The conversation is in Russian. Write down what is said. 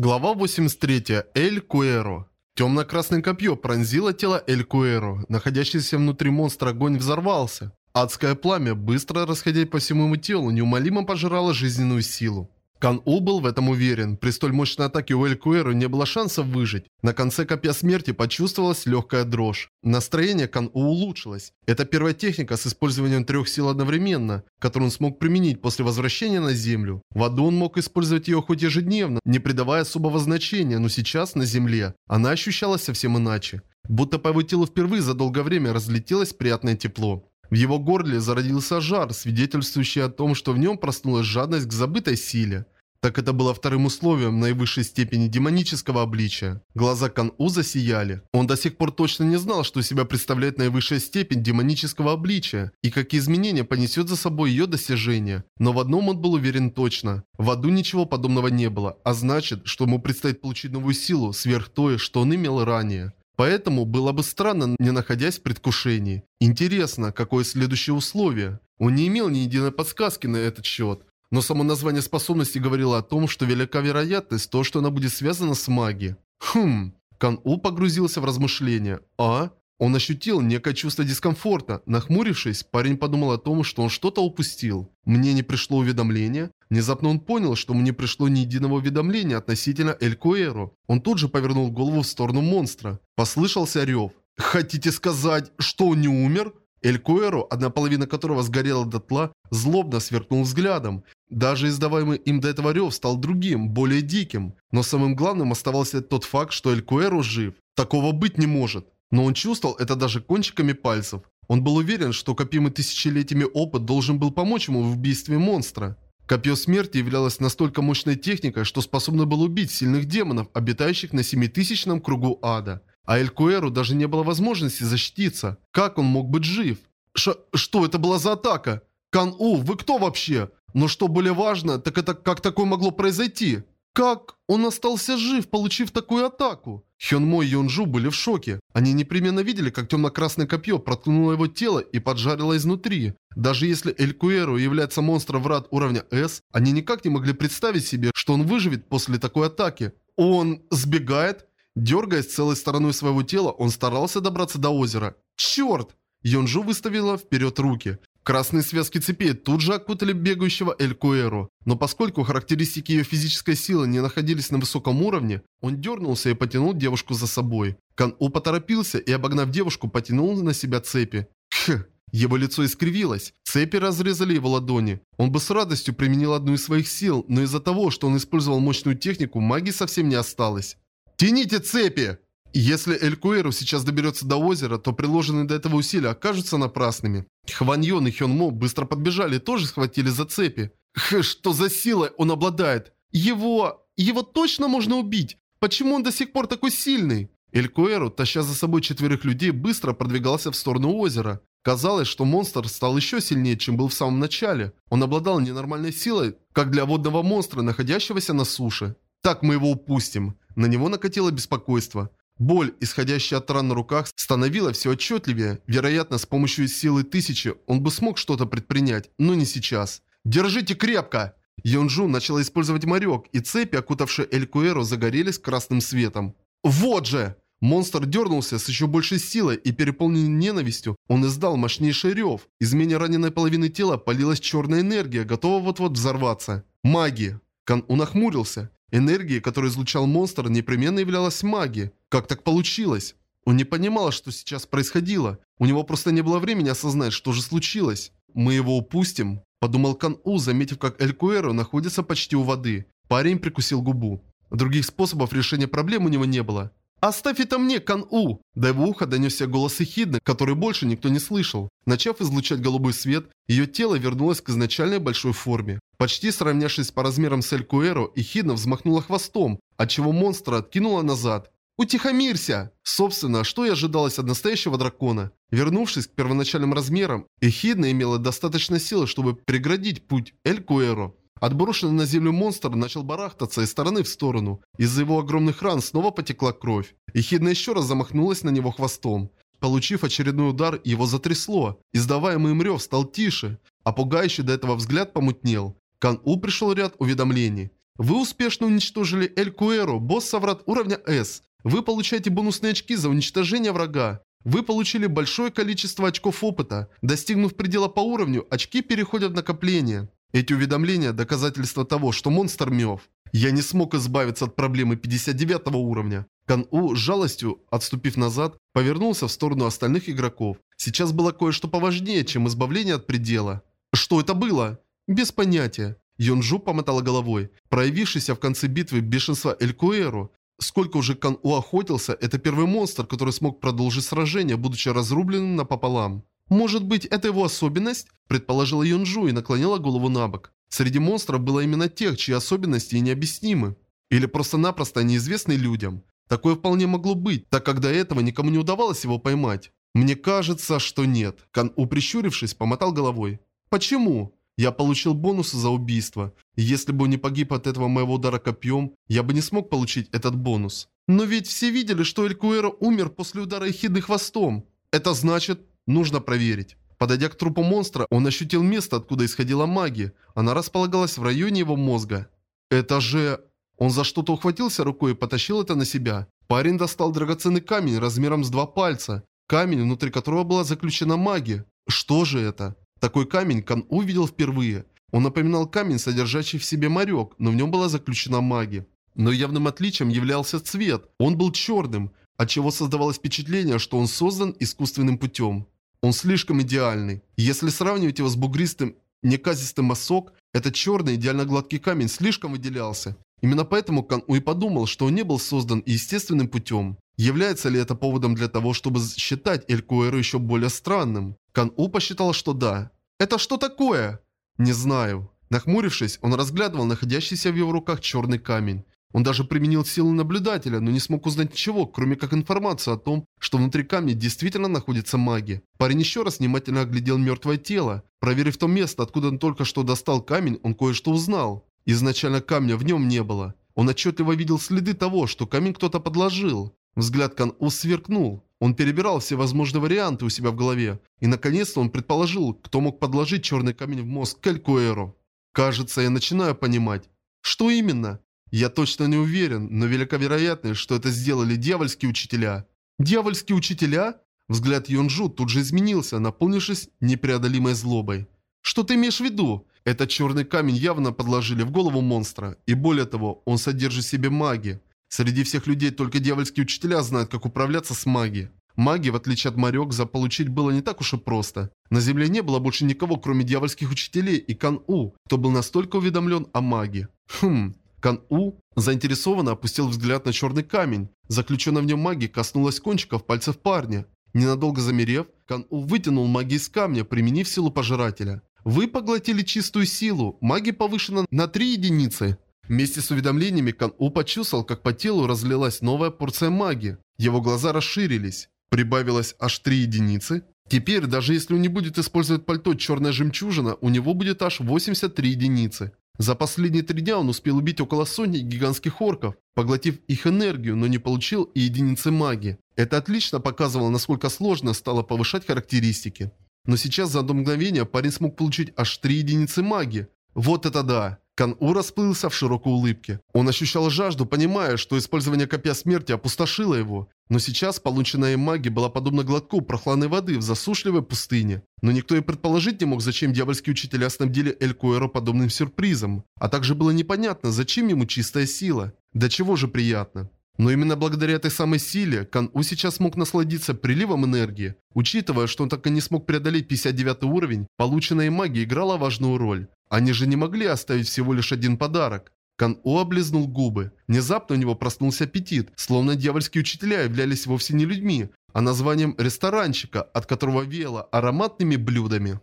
Глава 83. Эль Куэро. Темно-красное копье пронзило тело Эль Куэро. Находящийся внутри монстра огонь взорвался. Адское пламя, быстро расходясь по всему его телу, неумолимо пожирало жизненную силу. Кан-У был в этом уверен. При столь мощной атаке у Эль Куэру не было шансов выжить. На конце копья смерти почувствовалась легкая дрожь. Настроение Кан-У улучшилось. Это первая техника с использованием трех сил одновременно, которую он смог применить после возвращения на Землю. В аду он мог использовать ее хоть ежедневно, не придавая особого значения, но сейчас на Земле она ощущалась совсем иначе. Будто по его телу впервые за долгое время разлетелось приятное тепло. В его горле зародился жар, свидетельствующий о том, что в нем проснулась жадность к забытой силе. Так это было вторым условием наивысшей степени демонического обличия. Глаза Кан-У засияли. Он до сих пор точно не знал, что себя представляет наивысшая степень демонического обличия и какие изменения понесет за собой ее достижение. Но в одном он был уверен точно. В аду ничего подобного не было, а значит, что ему предстоит получить новую силу сверх той, что он имел ранее. Поэтому было бы странно, не находясь в предвкушении. Интересно, какое следующее условие? Он не имел ни единой подсказки на этот счет. Но само название способности говорило о том, что велика вероятность то, что она будет связана с магией. Хм. Кан-У погрузился в размышления. А? Он ощутил некое чувство дискомфорта. Нахмурившись, парень подумал о том, что он что-то упустил. Мне не пришло уведомление. Внезапно он понял, что мне пришло ни единого уведомления относительно Эль Куэро. Он тут же повернул голову в сторону монстра. Послышался рев. «Хотите сказать, что он не умер?» Эль Куэро, одна половина которого сгорела дотла, злобно сверкнул взглядом. Даже издаваемый им до этого рев стал другим, более диким. Но самым главным оставался тот факт, что Эль Куэро жив. Такого быть не может. Но он чувствовал это даже кончиками пальцев. Он был уверен, что копимый тысячелетиями опыт должен был помочь ему в убийстве монстра. Копье смерти являлось настолько мощной техникой, что способно было убить сильных демонов, обитающих на семитысячном кругу ада. А Эль Куэру даже не было возможности защититься. Как он мог быть жив? Ш что это была за атака? Кан-У, вы кто вообще? Но что более важно, так это как такое могло произойти? Как он остался жив, получив такую атаку? Хёнмо и Йонжу были в шоке. Они непременно видели, как темно-красное копье проткнуло его тело и поджарило изнутри. Даже если Эль Куэру является монстром врат уровня S, они никак не могли представить себе, что он выживет после такой атаки. Он сбегает? Дергаясь целой стороной своего тела, он старался добраться до озера. Черт! Йонжу выставила вперед руки. Красные связки цепей тут же окутали бегающего Эль Куэру. Но поскольку характеристики ее физической силы не находились на высоком уровне, он дернулся и потянул девушку за собой. Кан-У поторопился и, обогнав девушку, потянул на себя цепи. Кх! Его лицо искривилось. Цепи разрезали его ладони. Он бы с радостью применил одну из своих сил, но из-за того, что он использовал мощную технику, магии совсем не осталось. «Тяните цепи!» Если Эль Куэру сейчас доберется до озера, то приложенные до этого усилия окажутся напрасными. Хван и Хён Мо быстро подбежали и тоже схватили за цепи. Х, что за сила он обладает? Его... его точно можно убить? Почему он до сих пор такой сильный? Эль Куэру, таща за собой четверых людей, быстро продвигался в сторону озера. Казалось, что монстр стал еще сильнее, чем был в самом начале. Он обладал ненормальной силой, как для водного монстра, находящегося на суше. Так мы его упустим. На него накатило беспокойство. Боль, исходящая от ран на руках, становилась все отчетливее. Вероятно, с помощью силы тысячи он бы смог что-то предпринять, но не сейчас. «Держите крепко!» Йонжу начал использовать морек, и цепи, окутавшие Эль Куэро, загорелись красным светом. «Вот же!» Монстр дернулся с еще большей силой и, переполненный ненавистью, он издал мощнейший рев. Из менее раненой половины тела полилась черная энергия, готова вот-вот взорваться. Маги. Кан унахмурился. Энергией, которую излучал монстр, непременно являлась магия. Как так получилось? Он не понимал, что сейчас происходило. У него просто не было времени осознать, что же случилось. «Мы его упустим», – подумал Кан-У, заметив, как Эль Куэро находится почти у воды. Парень прикусил губу. Других способов решения проблем у него не было. «Оставь это мне, Кан-У!» До его уха донесся голос Эхидны, который больше никто не слышал. Начав излучать голубой свет, ее тело вернулось к изначальной большой форме. Почти сравнявшись по размерам с Элькуэро, Эхидна взмахнула хвостом, отчего монстра откинула назад. «Утихомирься!» Собственно, что и ожидалось от настоящего дракона. Вернувшись к первоначальным размерам, Эхидна имела достаточно силы, чтобы преградить путь Элькуэро. Отброшенный на землю монстр начал барахтаться из стороны в сторону. Из-за его огромных ран снова потекла кровь. Эхидна еще раз замахнулась на него хвостом. Получив очередной удар, его затрясло. Издаваемый им рев стал тише, а пугающий до этого взгляд помутнел. Кан-У пришел ряд уведомлений. Вы успешно уничтожили Эль Куэро, босса врат уровня С. Вы получаете бонусные очки за уничтожение врага. Вы получили большое количество очков опыта. Достигнув предела по уровню, очки переходят в накопление. Эти уведомления – доказательство того, что монстр мертв. Я не смог избавиться от проблемы 59 уровня. Кан-У с жалостью, отступив назад, повернулся в сторону остальных игроков. Сейчас было кое-что поважнее, чем избавление от предела. Что это было? Без понятия. Йонджу помотала головой. Проявившийся в конце битвы бешенство Элькуэру. Сколько уже Кан-У охотился, это первый монстр, который смог продолжить сражение, будучи разрубленным напополам. «Может быть, это его особенность?» – предположила Йонджу и наклонила голову на бок. Среди монстров было именно тех, чьи особенности необъяснимы. Или просто-напросто неизвестны людям. Такое вполне могло быть, так как до этого никому не удавалось его поймать. Мне кажется, что нет. Кан У, прищурившись, помотал головой. Почему? Я получил бонусы за убийство. И если бы он не погиб от этого моего удара копьем, я бы не смог получить этот бонус. Но ведь все видели, что Эль Куэро умер после удара ехидны хвостом. Это значит, нужно проверить. Подойдя к трупу монстра, он ощутил место, откуда исходила магия. Она располагалась в районе его мозга. Это же... Он за что-то ухватился рукой и потащил это на себя. Парень достал драгоценный камень размером с два пальца. Камень, внутри которого была заключена магия. Что же это? Такой камень Кан увидел впервые. Он напоминал камень, содержащий в себе морек, но в нем была заключена магия. Но явным отличием являлся цвет. Он был черным, отчего создавалось впечатление, что он создан искусственным путем. Он слишком идеальный. Если сравнивать его с бугристым, неказистым мосок, этот черный идеально гладкий камень слишком выделялся. Именно поэтому Кан Уи подумал, что он не был создан естественным путем. Является ли это поводом для того, чтобы считать Эль Куэру еще более странным? Кан У посчитал, что да. «Это что такое?» «Не знаю». Нахмурившись, он разглядывал находящийся в его руках черный камень. Он даже применил силу наблюдателя, но не смог узнать ничего, кроме как информацию о том, что внутри камня действительно находится маги. Парень еще раз внимательно оглядел мертвое тело. Проверив то место, откуда он только что достал камень, он кое-что узнал. Изначально камня в нем не было. Он отчетливо видел следы того, что камень кто-то подложил. Взгляд Кан-У сверкнул. Он перебирал все возможные варианты у себя в голове. И наконец-то он предположил, кто мог подложить черный камень в мозг Калькуэру. Кажется, я начинаю понимать. Что именно? Я точно не уверен, но велика вероятность, что это сделали дьявольские учителя. Дьявольские учителя? Взгляд Йонжу тут же изменился, наполнившись непреодолимой злобой. Что ты имеешь в виду? Этот черный камень явно подложили в голову монстра. И более того, он содержит в себе маги. Среди всех людей только дьявольские учителя знают, как управляться с магией. Маги, в отличие от Марек, заполучить было не так уж и просто. На Земле не было больше никого, кроме дьявольских учителей и Кан-У, кто был настолько уведомлен о магии. Хм, Кан-У заинтересованно опустил взгляд на черный камень. Заключенная в нем магия коснулась кончиков пальцев парня. Ненадолго замерев, Кан-У вытянул магию из камня, применив силу пожирателя. Вы поглотили чистую силу. Магия повышена на 3 единицы. Вместе с уведомлениями Кан-У почувствовал, как по телу разлилась новая порция магии. Его глаза расширились. Прибавилось аж 3 единицы. Теперь, даже если он не будет использовать пальто «Черная жемчужина», у него будет аж 83 единицы. За последние три дня он успел убить около сотни гигантских орков, поглотив их энергию, но не получил и единицы магии. Это отлично показывало, насколько сложно стало повышать характеристики. Но сейчас за одно мгновение парень смог получить аж три единицы магии. Вот это да! Кан-У расплылся в широкой улыбке. Он ощущал жажду, понимая, что использование копья смерти опустошило его. Но сейчас полученная им магия была подобна глотку прохладной воды в засушливой пустыне. Но никто и предположить не мог, зачем дьявольские учителя снабдили Эль Куэро подобным сюрпризом. А также было непонятно, зачем ему чистая сила. Да чего же приятно. Но именно благодаря этой самой силе Кан-У сейчас мог насладиться приливом энергии. Учитывая, что он так и не смог преодолеть 59 уровень, полученная магия играла важную роль. Они же не могли оставить всего лишь один подарок. Кан-У облизнул губы. Внезапно у него проснулся аппетит, словно дьявольские учителя являлись вовсе не людьми, а названием ресторанчика, от которого веяло ароматными блюдами.